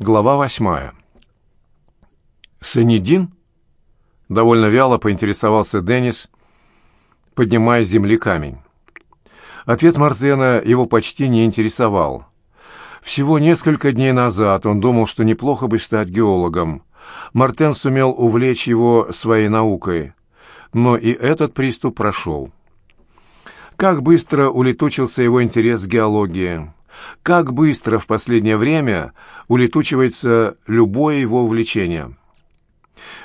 Глава восьмая. «Санидин?» — довольно вяло поинтересовался Деннис, поднимая с земли камень. Ответ Мартена его почти не интересовал. Всего несколько дней назад он думал, что неплохо бы стать геологом. Мартен сумел увлечь его своей наукой, но и этот приступ прошел. Как быстро улетучился его интерес к геологии. Как быстро в последнее время улетучивается любое его увлечение.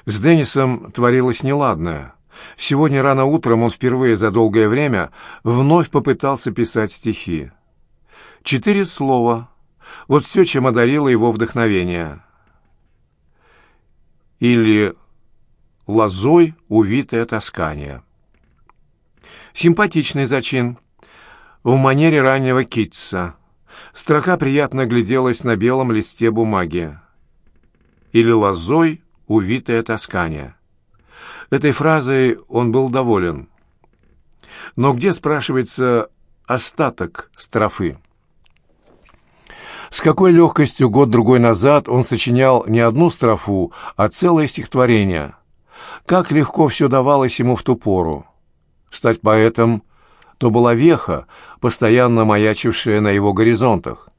С Деннисом творилось неладное. Сегодня рано утром он впервые за долгое время вновь попытался писать стихи. Четыре слова. Вот все, чем одарило его вдохновение. Или лозой увитое тоскание. Симпатичный зачин. В манере раннего Китса. Строка приятно гляделась на белом листе бумаги. Или лозой увитое тоскание. Этой фразой он был доволен. Но где, спрашивается, остаток строфы? С какой легкостью год-другой назад он сочинял не одну строфу, а целое стихотворение. Как легко все давалось ему в ту пору. Стать поэтом то была веха, постоянно маячившая на его горизонтах.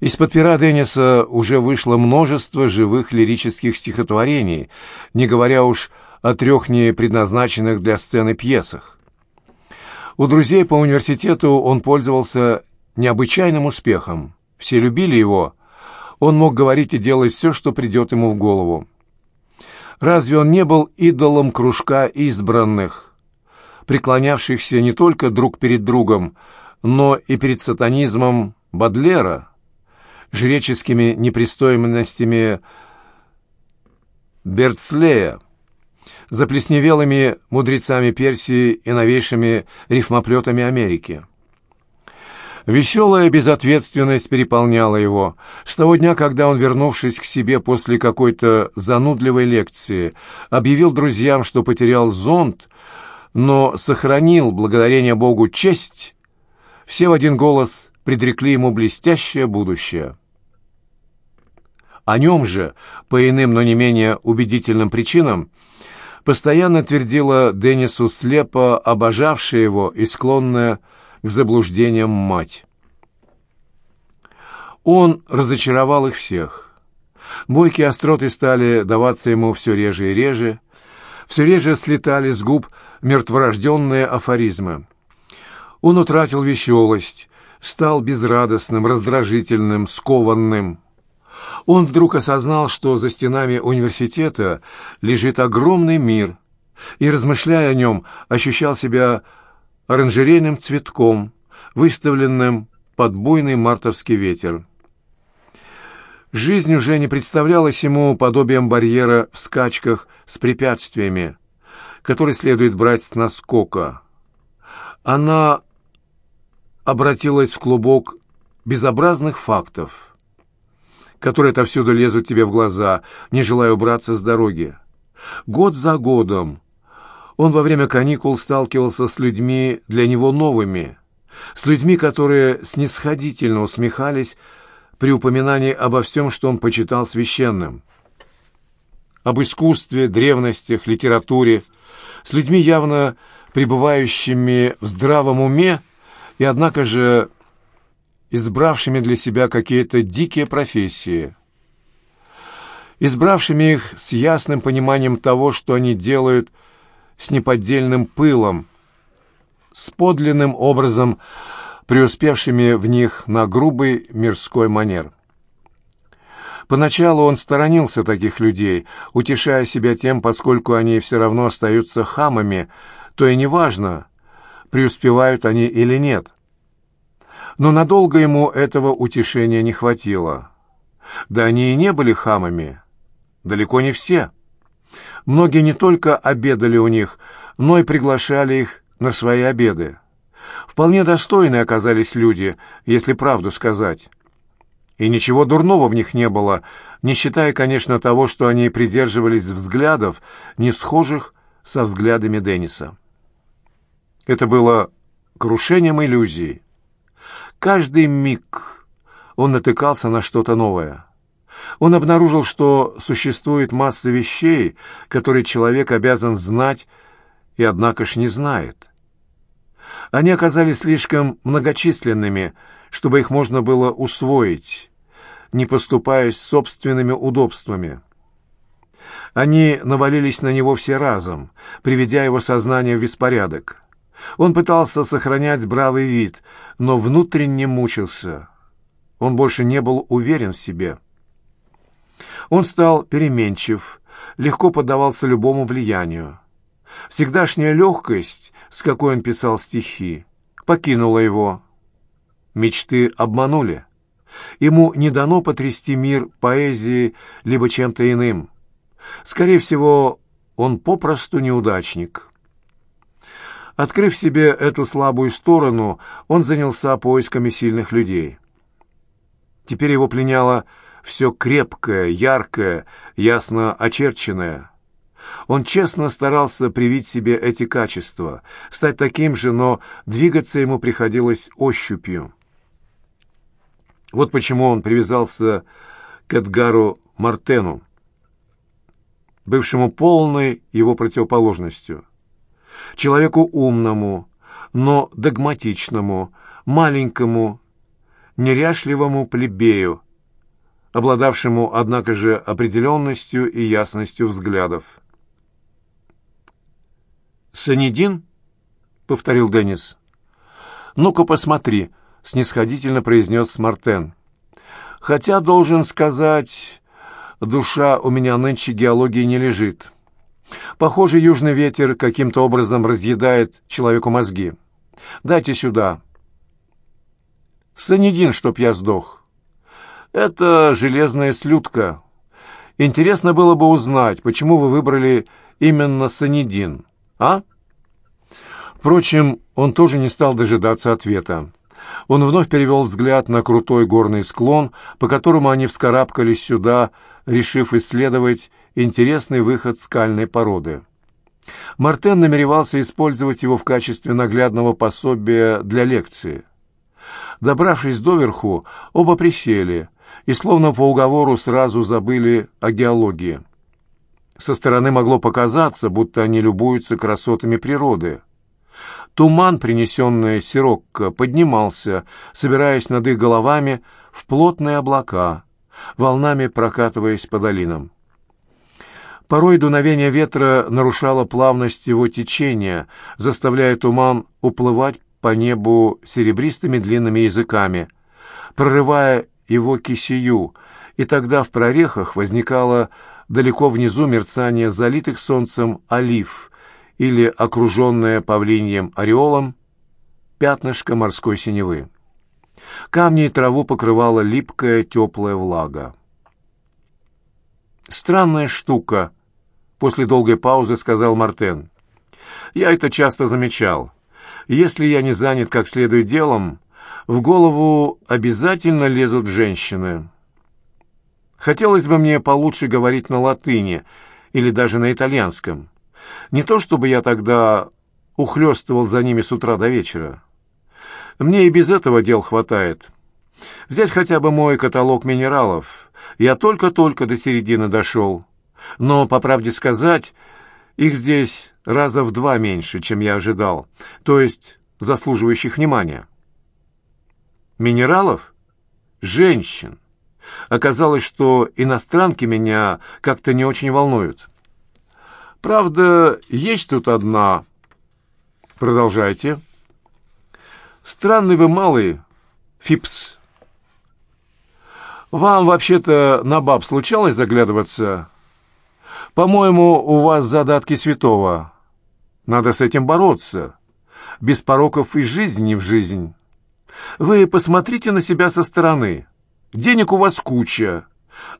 Из-под пера Денниса уже вышло множество живых лирических стихотворений, не говоря уж о трех не предназначенных для сцены пьесах. У друзей по университету он пользовался необычайным успехом. Все любили его. Он мог говорить и делать все, что придет ему в голову. Разве он не был идолом кружка избранных, преклонявшихся не только друг перед другом, но и перед сатанизмом Бадлера, жреческими непристойностями Берцлея, заплесневелыми мудрецами Персии и новейшими рифмоплетами Америки. Веселая безответственность переполняла его. С того дня, когда он, вернувшись к себе после какой-то занудливой лекции, объявил друзьям, что потерял зонт, но сохранил, благодарение Богу, честь, все в один голос предрекли ему блестящее будущее. О нем же, по иным, но не менее убедительным причинам, постоянно твердила Деннису слепо обожавшая его и склонная к заблуждениям мать. Он разочаровал их всех. Бойкие остроты стали даваться ему все реже и реже, все реже слетали с губ мертворожденные афоризмы. Он утратил веселость, стал безрадостным, раздражительным, скованным. Он вдруг осознал, что за стенами университета лежит огромный мир, и, размышляя о нем, ощущал себя оранжерейным цветком, выставленным под буйный мартовский ветер. Жизнь уже не представлялась ему подобием барьера в скачках с препятствиями, который следует брать с наскока. Она обратилась в клубок безобразных фактов, которые отовсюду лезут тебе в глаза, не желая убраться с дороги. Год за годом он во время каникул сталкивался с людьми для него новыми, с людьми, которые снисходительно усмехались при упоминании обо всем, что он почитал священным. Об искусстве, древностях, литературе, с людьми явно пребывающими в здравом уме и, однако же, избравшими для себя какие-то дикие профессии, избравшими их с ясным пониманием того, что они делают – с неподдельным пылом, с подлинным образом преуспевшими в них на грубый мирской манер. Поначалу он сторонился таких людей, утешая себя тем, поскольку они все равно остаются хамами, то и неважно, преуспевают они или нет. Но надолго ему этого утешения не хватило. Да они и не были хамами. Далеко не все. Многие не только обедали у них, но и приглашали их на свои обеды. Вполне достойные оказались люди, если правду сказать. И ничего дурного в них не было, не считая, конечно, того, что они придерживались взглядов, не схожих со взглядами Денниса. Это было крушением иллюзий. Каждый миг он натыкался на что-то новое. Он обнаружил, что существует масса вещей, которые человек обязан знать и, однако ж, не знает. Они оказались слишком многочисленными, чтобы их можно было усвоить, не поступаясь собственными удобствами. Они навалились на него все разом, приведя его сознание в беспорядок. Он пытался сохранять бравый вид, но внутренне мучился. Он больше не был уверен в себе. Он стал переменчив, легко поддавался любому влиянию. Всегдашняя легкость, с какой он писал стихи, покинула его. Мечты обманули. Ему не дано потрясти мир поэзией либо чем-то иным. Скорее всего, он попросту неудачник. Открыв себе эту слабую сторону, он занялся поисками сильных людей. Теперь его пленяло все крепкое, яркое, ясно очерченное. Он честно старался привить себе эти качества, стать таким же, но двигаться ему приходилось ощупью. Вот почему он привязался к Эдгару Мартену, бывшему полной его противоположностью. Человеку умному, но догматичному, маленькому, неряшливому плебею, обладавшему, однако же, определенностью и ясностью взглядов. «Санидин?» — повторил Деннис. «Ну-ка посмотри», — снисходительно произнес Мартен. «Хотя, должен сказать, душа у меня нынче геологии не лежит. Похоже, южный ветер каким-то образом разъедает человеку мозги. Дайте сюда». «Санидин, чтоб я сдох». «Это железная слюдка. Интересно было бы узнать, почему вы выбрали именно санидин, а?» Впрочем, он тоже не стал дожидаться ответа. Он вновь перевел взгляд на крутой горный склон, по которому они вскарабкались сюда, решив исследовать интересный выход скальной породы. Мартен намеревался использовать его в качестве наглядного пособия для лекции. Добравшись доверху, оба присели и, словно по уговору, сразу забыли о геологии. Со стороны могло показаться, будто они любуются красотами природы. Туман, принесенный Сирокко, поднимался, собираясь над их головами в плотные облака, волнами прокатываясь по долинам. Порой дуновение ветра нарушало плавность его течения, заставляя туман уплывать по небу серебристыми длинными языками, прорывая его кисию, и тогда в прорехах возникало далеко внизу мерцание залитых солнцем олив, или окруженное павлиньем ореолом пятнышко морской синевы. Камни и траву покрывала липкая теплая влага. «Странная штука», — после долгой паузы сказал Мартен. «Я это часто замечал. Если я не занят как следует делом, в голову обязательно лезут женщины. Хотелось бы мне получше говорить на латыни или даже на итальянском. Не то чтобы я тогда ухлёстывал за ними с утра до вечера. Мне и без этого дел хватает. Взять хотя бы мой каталог минералов. Я только-только до середины дошел. Но, по правде сказать, их здесь раза в два меньше, чем я ожидал, то есть заслуживающих внимания. Минералов? Женщин. Оказалось, что иностранки меня как-то не очень волнуют. Правда, есть тут одна. Продолжайте. Странный вы малый, Фипс. Вам вообще-то на баб случалось заглядываться? По-моему, у вас задатки святого. Надо с этим бороться. Без пороков и жизнь не в жизнь. Вы посмотрите на себя со стороны. Денег у вас куча,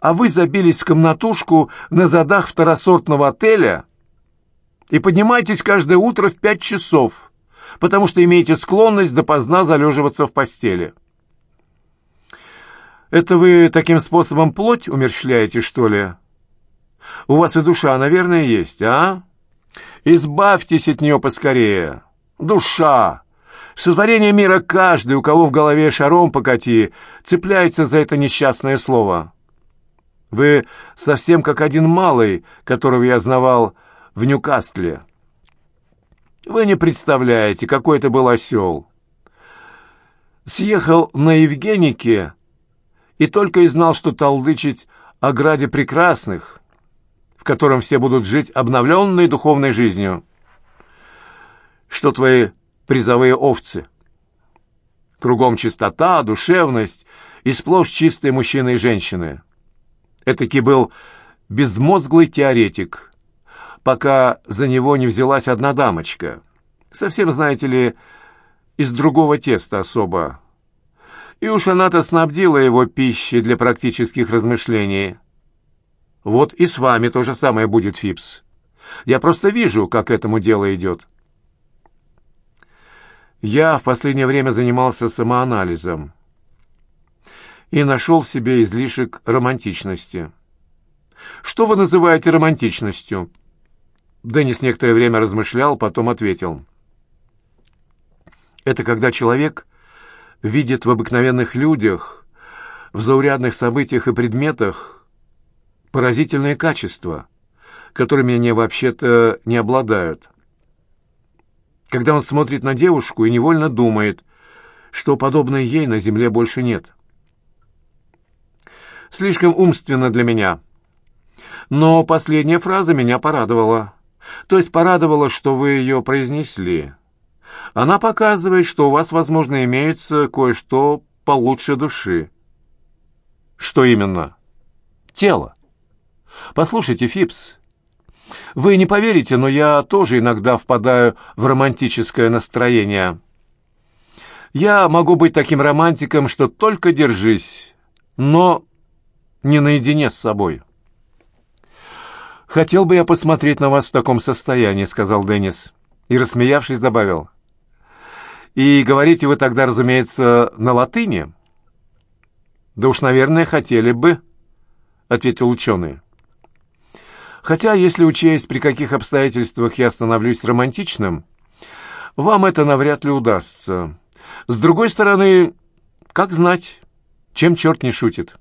а вы забились в комнатушку на задах второсортного отеля — и поднимайтесь каждое утро в пять часов, потому что имеете склонность допоздна залеживаться в постели. Это вы таким способом плоть умерщвляете, что ли? У вас и душа, наверное, есть, а? Избавьтесь от нее поскорее. Душа! Сотворение мира каждый, у кого в голове шаром покати, цепляется за это несчастное слово. Вы совсем как один малый, которого я знавал в Ньюкасле. Вы не представляете, какой это был осел. Съехал на Евгенике и только и знал, что толдычить о граде прекрасных, в котором все будут жить обновленной духовной жизнью. Что твои призовые овцы? Кругом чистота, душевность и сплошь чистые мужчины и женщины. Этакий был безмозглый теоретик, пока за него не взялась одна дамочка. Совсем, знаете ли, из другого теста особо. И уж она-то снабдила его пищей для практических размышлений. Вот и с вами то же самое будет, Фипс. Я просто вижу, как этому дело идет. Я в последнее время занимался самоанализом и нашел в себе излишек романтичности. Что вы называете романтичностью? Деннис некоторое время размышлял, потом ответил. Это когда человек видит в обыкновенных людях, в заурядных событиях и предметах поразительные качества, которыми они вообще-то не обладают. Когда он смотрит на девушку и невольно думает, что подобной ей на земле больше нет. Слишком умственно для меня. Но последняя фраза меня порадовала. То есть порадовала, что вы ее произнесли. Она показывает, что у вас, возможно, имеется кое-что получше души. Что именно? Тело. Послушайте, Фипс, вы не поверите, но я тоже иногда впадаю в романтическое настроение. Я могу быть таким романтиком, что только держись, но не наедине с собой. «Хотел бы я посмотреть на вас в таком состоянии», — сказал Деннис. И, рассмеявшись, добавил. «И говорите вы тогда, разумеется, на латыни?» «Да уж, наверное, хотели бы», — ответил ученый. «Хотя, если учесть, при каких обстоятельствах я становлюсь романтичным, вам это навряд ли удастся. С другой стороны, как знать, чем черт не шутит».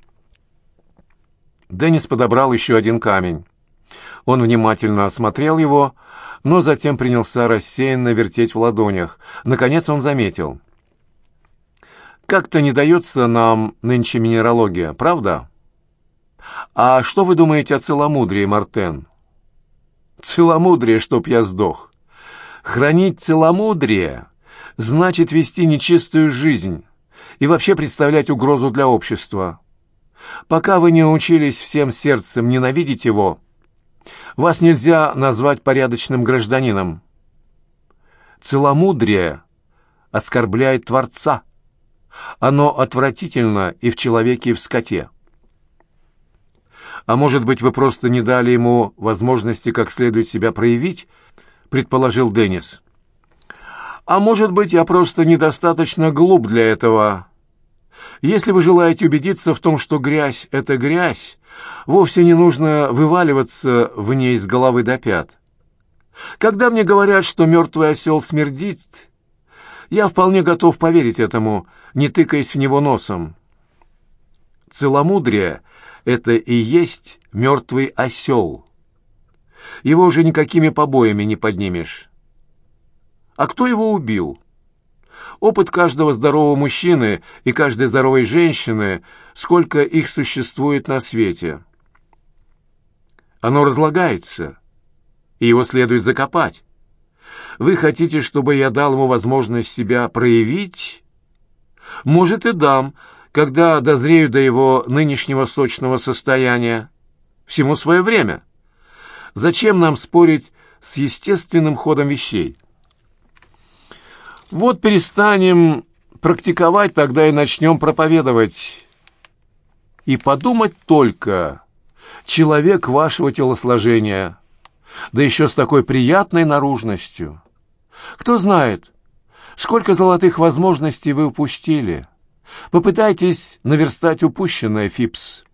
Деннис подобрал еще один камень. Он внимательно осмотрел его, но затем принялся рассеянно вертеть в ладонях. Наконец он заметил. «Как-то не дается нам нынче минералогия, правда?» «А что вы думаете о целомудрии, Мартен?» «Целомудрие, чтоб я сдох. Хранить целомудрие значит вести нечистую жизнь и вообще представлять угрозу для общества. Пока вы не научились всем сердцем ненавидеть его, вас нельзя назвать порядочным гражданином. Целомудрие оскорбляет Творца. Оно отвратительно и в человеке, и в скоте. А может быть, вы просто не дали ему возможности как следует себя проявить, предположил Деннис. А может быть, я просто недостаточно глуп для этого. Если вы желаете убедиться в том, что грязь — это грязь, вовсе не нужно вываливаться в ней с головы до пят. Когда мне говорят, что мертвый осел смердит, я вполне готов поверить этому, не тыкаясь в него носом. Целомудрие — это и есть мертвый осел. Его уже никакими побоями не поднимешь. А кто его убил? Опыт каждого здорового мужчины и каждой здоровой женщины, сколько их существует на свете. Оно разлагается, и его следует закопать. Вы хотите, чтобы я дал ему возможность себя проявить? Может, и дам, когда дозрею до его нынешнего сочного состояния. Всему свое время. Зачем нам спорить с естественным ходом вещей? Вот перестанем практиковать, тогда и начнем проповедовать. И подумать только, человек вашего телосложения, да еще с такой приятной наружностью. Кто знает, сколько золотых возможностей вы упустили. Попытайтесь наверстать упущенное, Фипс.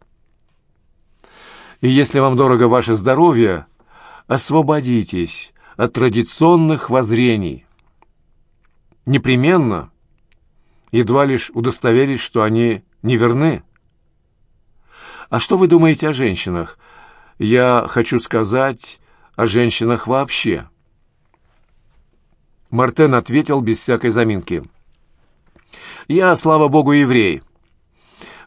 И если вам дорого ваше здоровье, освободитесь от традиционных воззрений непременно, едва лишь удостоверить, что они неверны. А что вы думаете о женщинах? Я хочу сказать о женщинах вообще. Мартен ответил без всякой заминки. «Я, слава богу, еврей.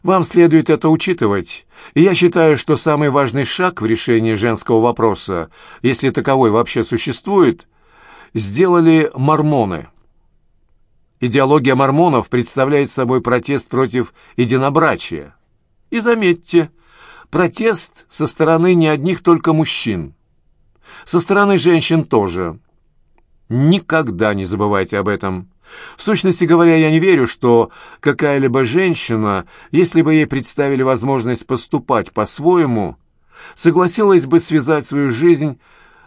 Вам следует это учитывать, я считаю, что самый важный шаг в решении женского вопроса, если таковой вообще существует, сделали мормоны. Идеология мормонов представляет собой протест против единобрачия. И заметьте, протест со стороны не одних только мужчин. Со стороны женщин тоже. Никогда не забывайте об этом. В сущности говоря, я не верю, что какая-либо женщина, если бы ей представили возможность поступать по-своему, согласилась бы связать свою жизнь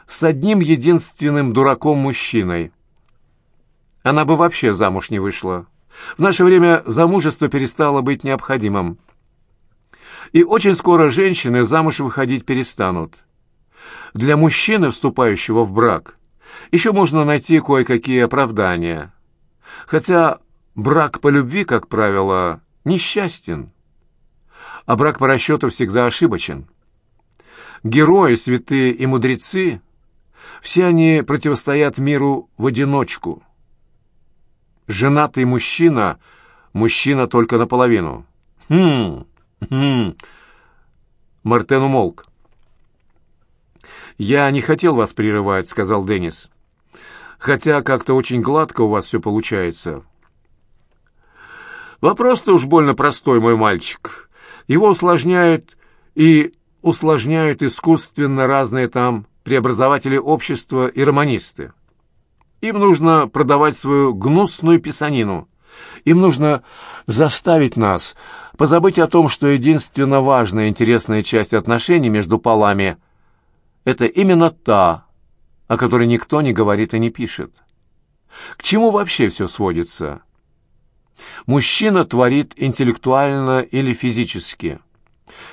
с одним единственным дураком-мужчиной. Она бы вообще замуж не вышла. В наше время замужество перестало быть необходимым. И очень скоро женщины замуж выходить перестанут. Для мужчины, вступающего в брак, еще можно найти кое-какие оправдания. Хотя брак по любви, как правило, несчастен, а брак по расчету всегда ошибочен. Герои, святые и мудрецы все они противостоят миру в одиночку. Женатый мужчина — мужчина только наполовину. Хм, хм. Мартен умолк. «Я не хотел вас прерывать», — сказал Деннис. «Хотя как-то очень гладко у вас все получается». «Вопрос-то уж больно простой, мой мальчик. Его усложняют и усложняют искусственно разные там преобразователи общества и романисты. Им нужно продавать свою гнусную писанину. Им нужно заставить нас позабыть о том, что единственно важная интересная часть отношений между полами – это именно та, о которой никто не говорит и не пишет. К чему вообще все сводится? Мужчина творит интеллектуально или физически,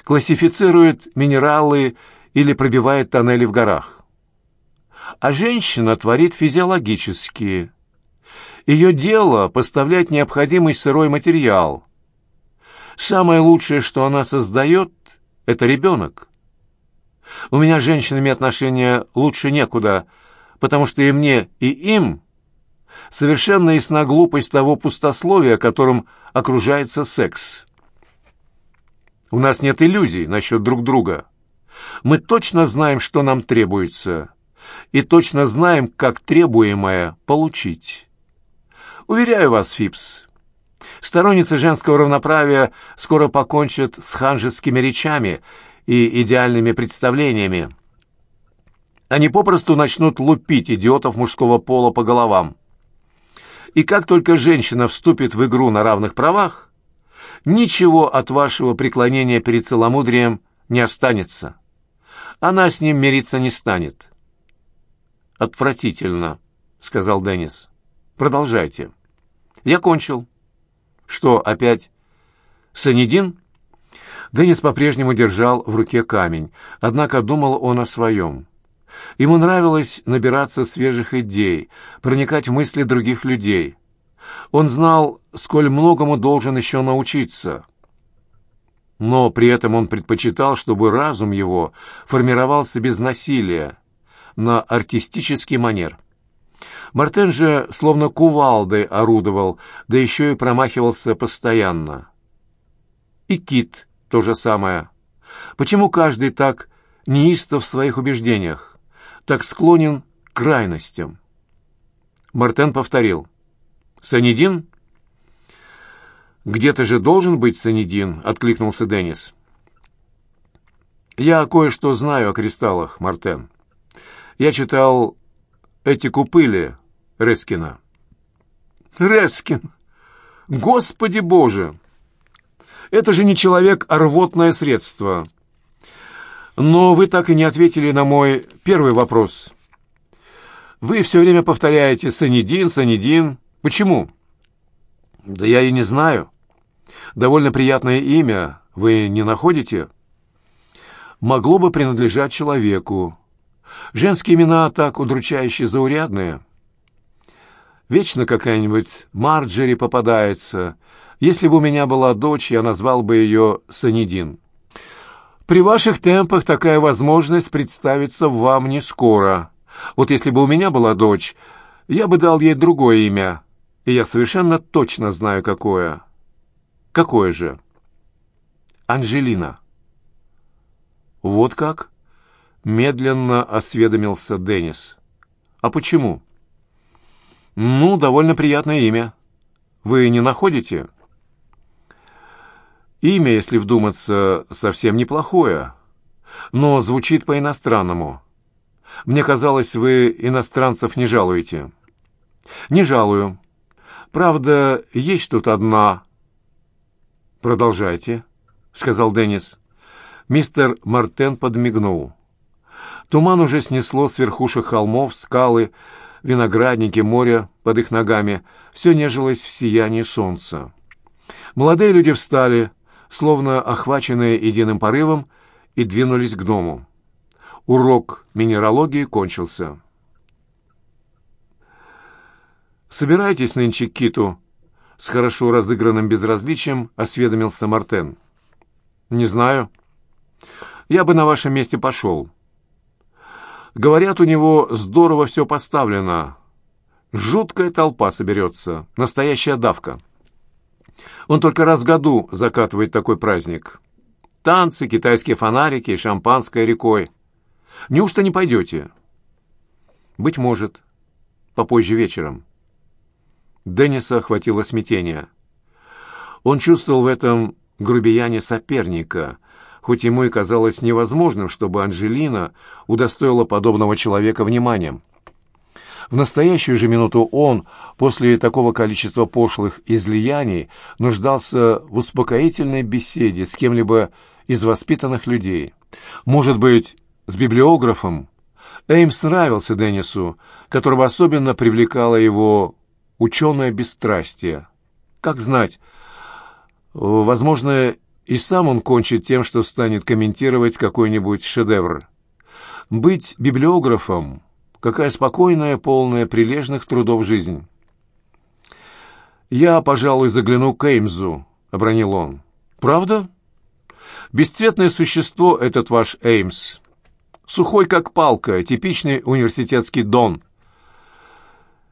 классифицирует минералы или пробивает тоннели в горах. А женщина творит физиологически. Ее дело – поставлять необходимый сырой материал. Самое лучшее, что она создает – это ребенок. У меня с женщинами отношения лучше некуда, потому что и мне, и им совершенно ясна глупость того пустословия, которым окружается секс. У нас нет иллюзий насчет друг друга. Мы точно знаем, что нам требуется, и точно знаем, как требуемое получить. Уверяю вас, Фипс, сторонницы женского равноправия скоро покончат с ханжескими речами и идеальными представлениями. Они попросту начнут лупить идиотов мужского пола по головам. И как только женщина вступит в игру на равных правах, ничего от вашего преклонения перед целомудрием не останется она с ним мириться не станет. «Отвратительно», — сказал Деннис. «Продолжайте». «Я кончил». «Что, опять?» «Санидин?» Деннис по-прежнему держал в руке камень, однако думал он о своем. Ему нравилось набираться свежих идей, проникать в мысли других людей. Он знал, сколь многому должен еще научиться — но при этом он предпочитал, чтобы разум его формировался без насилия, на артистический манер. Мартен же словно кувалдой орудовал, да еще и промахивался постоянно. И Кит то же самое. Почему каждый так неистов в своих убеждениях, так склонен к крайностям? Мартен повторил. «Санидин «Где-то же должен быть санидин», — откликнулся Деннис. «Я кое-что знаю о кристаллах, Мартен. Я читал эти купыли Рескина». «Рескин! Господи Боже! Это же не человек, а рвотное средство. Но вы так и не ответили на мой первый вопрос. Вы все время повторяете «санидин, санидин». Почему?» «Да я и не знаю». Довольно приятное имя, вы не находите? Могло бы принадлежать человеку. Женские имена так удручающе заурядные. Вечно какая-нибудь Марджери попадается. Если бы у меня была дочь, я назвал бы ее Санидин. При ваших темпах такая возможность представится вам не скоро. Вот если бы у меня была дочь, я бы дал ей другое имя, и я совершенно точно знаю, какое. Какое же? Анжелина. Вот как? Медленно осведомился Деннис. А почему? Ну, довольно приятное имя. Вы не находите? Имя, если вдуматься, совсем неплохое, но звучит по-иностранному. Мне казалось, вы иностранцев не жалуете. Не жалую. Правда, есть тут одна. Продолжайте, сказал Деннис. Мистер Мартен подмигнул. Туман уже снесло с верхушек холмов, скалы, виноградники, море под их ногами. Все нежилось в сиянии солнца. Молодые люди встали, словно охваченные единым порывом, и двинулись к дому. Урок минералогии кончился. «Собирайтесь нынче к киту?» С хорошо разыгранным безразличием осведомился Мартен. «Не знаю. Я бы на вашем месте пошел. Говорят, у него здорово все поставлено. Жуткая толпа соберется, настоящая давка». Он только раз в году закатывает такой праздник. Танцы, китайские фонарики, шампанское рекой. Неужто не пойдете? Быть может. Попозже вечером. Денниса охватило смятение. Он чувствовал в этом грубияне соперника, хоть ему и казалось невозможным, чтобы Анжелина удостоила подобного человека вниманием. В настоящую же минуту он, после такого количества пошлых излияний, нуждался в успокоительной беседе с кем-либо из воспитанных людей. Может быть, с библиографом? Эймс нравился Деннису, которого особенно привлекало его ученое бесстрастие. Как знать, возможно, и сам он кончит тем, что станет комментировать какой-нибудь шедевр. Быть библиографом Какая спокойная, полная прилежных трудов жизнь. «Я, пожалуй, загляну к Эймзу», — обронил он. «Правда?» «Бесцветное существо этот ваш Эймс. Сухой, как палка, типичный университетский дон.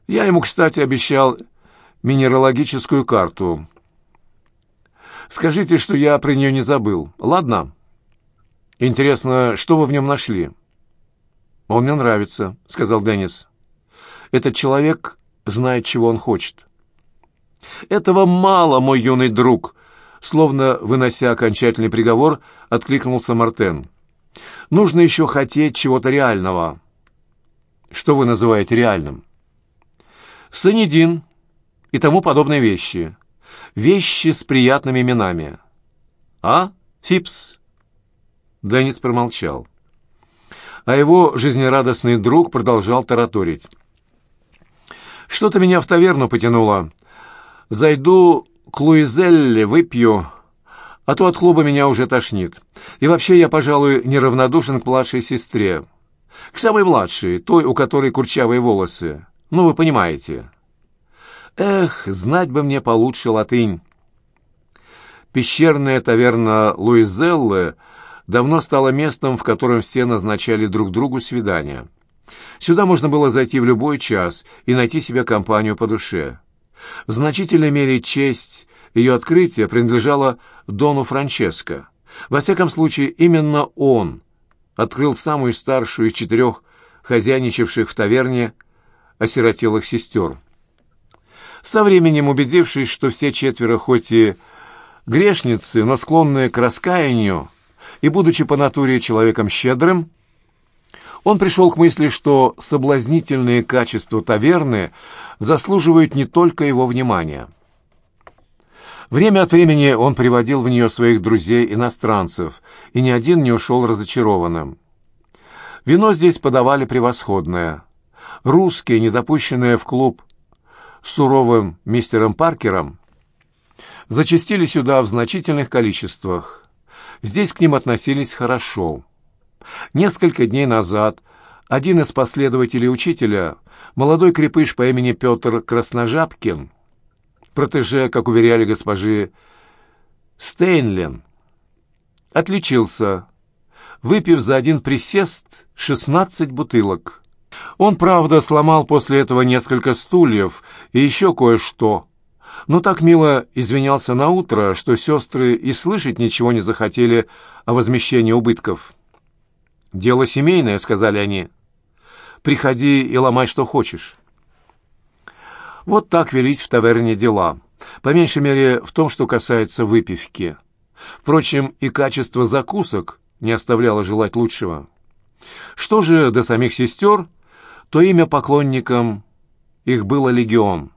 Я ему, кстати, обещал минералогическую карту. Скажите, что я про нее не забыл. Ладно? Интересно, что вы в нем нашли?» «Он мне нравится», — сказал Деннис. «Этот человек знает, чего он хочет». «Этого мало, мой юный друг», — словно вынося окончательный приговор, откликнулся Мартен. «Нужно еще хотеть чего-то реального». «Что вы называете реальным?» «Санидин и тому подобные вещи. Вещи с приятными именами». «А, Фипс?» Деннис промолчал а его жизнерадостный друг продолжал тараторить. «Что-то меня в таверну потянуло. Зайду к Луизелле, выпью, а то от клуба меня уже тошнит. И вообще я, пожалуй, неравнодушен к младшей сестре. К самой младшей, той, у которой курчавые волосы. Ну, вы понимаете. Эх, знать бы мне получше латынь». Пещерная таверна Луизеллы — давно стало местом, в котором все назначали друг другу свидания. Сюда можно было зайти в любой час и найти себе компанию по душе. В значительной мере честь ее открытия принадлежала Дону Франческо. Во всяком случае, именно он открыл самую старшую из четырех хозяйничавших в таверне осиротелых сестер. Со временем, убедившись, что все четверо хоть и грешницы, но склонные к раскаянию, и, будучи по натуре человеком щедрым, он пришел к мысли, что соблазнительные качества таверны заслуживают не только его внимания. Время от времени он приводил в нее своих друзей-иностранцев, и ни один не ушел разочарованным. Вино здесь подавали превосходное. Русские, недопущенные в клуб суровым мистером Паркером, зачастили сюда в значительных количествах. Здесь к ним относились хорошо. Несколько дней назад один из последователей учителя, молодой крепыш по имени Петр Красножапкин, протеже, как уверяли госпожи Стейнлен, отличился выпив за один присест 16 бутылок. Он, правда, сломал после этого несколько стульев и еще кое-что, но так мило извинялся на утро, что сестры и слышать ничего не захотели о возмещении убытков. «Дело семейное», — сказали они. «Приходи и ломай, что хочешь». Вот так велись в таверне дела, по меньшей мере в том, что касается выпивки. Впрочем, и качество закусок не оставляло желать лучшего. Что же до самих сестер, то имя поклонникам их было легион.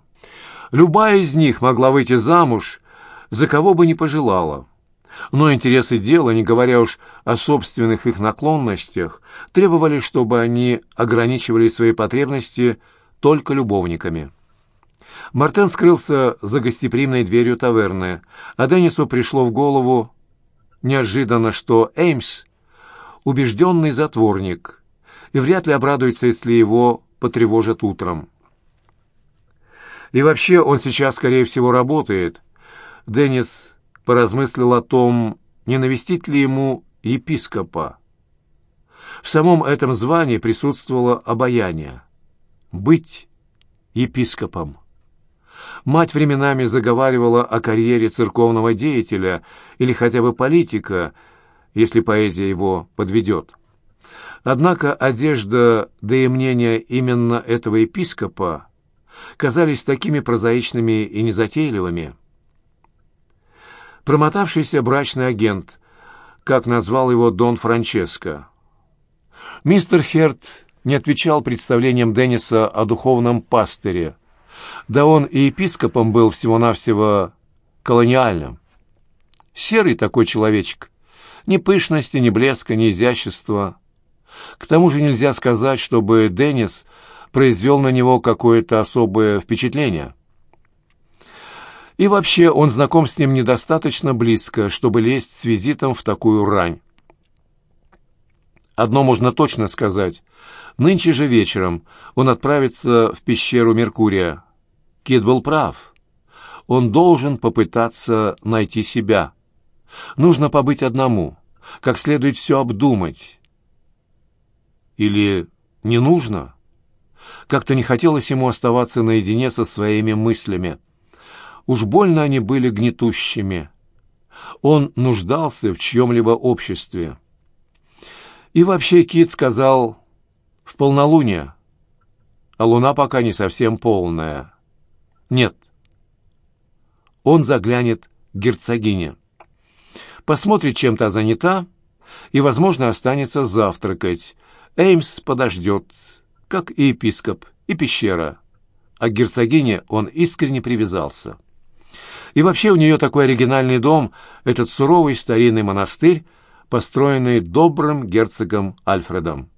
Любая из них могла выйти замуж, за кого бы ни пожелала. Но интересы дела, не говоря уж о собственных их наклонностях, требовали, чтобы они ограничивали свои потребности только любовниками. Мартен скрылся за гостеприимной дверью таверны, а Деннису пришло в голову неожиданно, что Эймс — убежденный затворник, и вряд ли обрадуется, если его потревожат утром. И вообще он сейчас, скорее всего, работает. Деннис поразмыслил о том, не навестить ли ему епископа. В самом этом звании присутствовало обаяние. Быть епископом. Мать временами заговаривала о карьере церковного деятеля или хотя бы политика, если поэзия его подведет. Однако одежда, да и мнение именно этого епископа казались такими прозаичными и незатейливыми. Промотавшийся брачный агент, как назвал его Дон Франческо. Мистер Херт не отвечал представлениям Денниса о духовном пастыре, да он и епископом был всего-навсего колониальным. Серый такой человечек. Ни пышности, ни блеска, ни изящества. К тому же нельзя сказать, чтобы Деннис произвел на него какое-то особое впечатление. И вообще он знаком с ним недостаточно близко, чтобы лезть с визитом в такую рань. Одно можно точно сказать. Нынче же вечером он отправится в пещеру Меркурия. Кит был прав. Он должен попытаться найти себя. Нужно побыть одному, как следует все обдумать. Или не нужно? Как-то не хотелось ему оставаться наедине со своими мыслями. Уж больно они были гнетущими. Он нуждался в чьем-либо обществе. И вообще Кит сказал «в полнолуние», а луна пока не совсем полная. Нет. Он заглянет к герцогине. Посмотрит, чем та занята, и, возможно, останется завтракать. Эймс подождет, как и епископ, и пещера. А к герцогине он искренне привязался. И вообще у нее такой оригинальный дом, этот суровый старинный монастырь, построенный добрым герцогом Альфредом.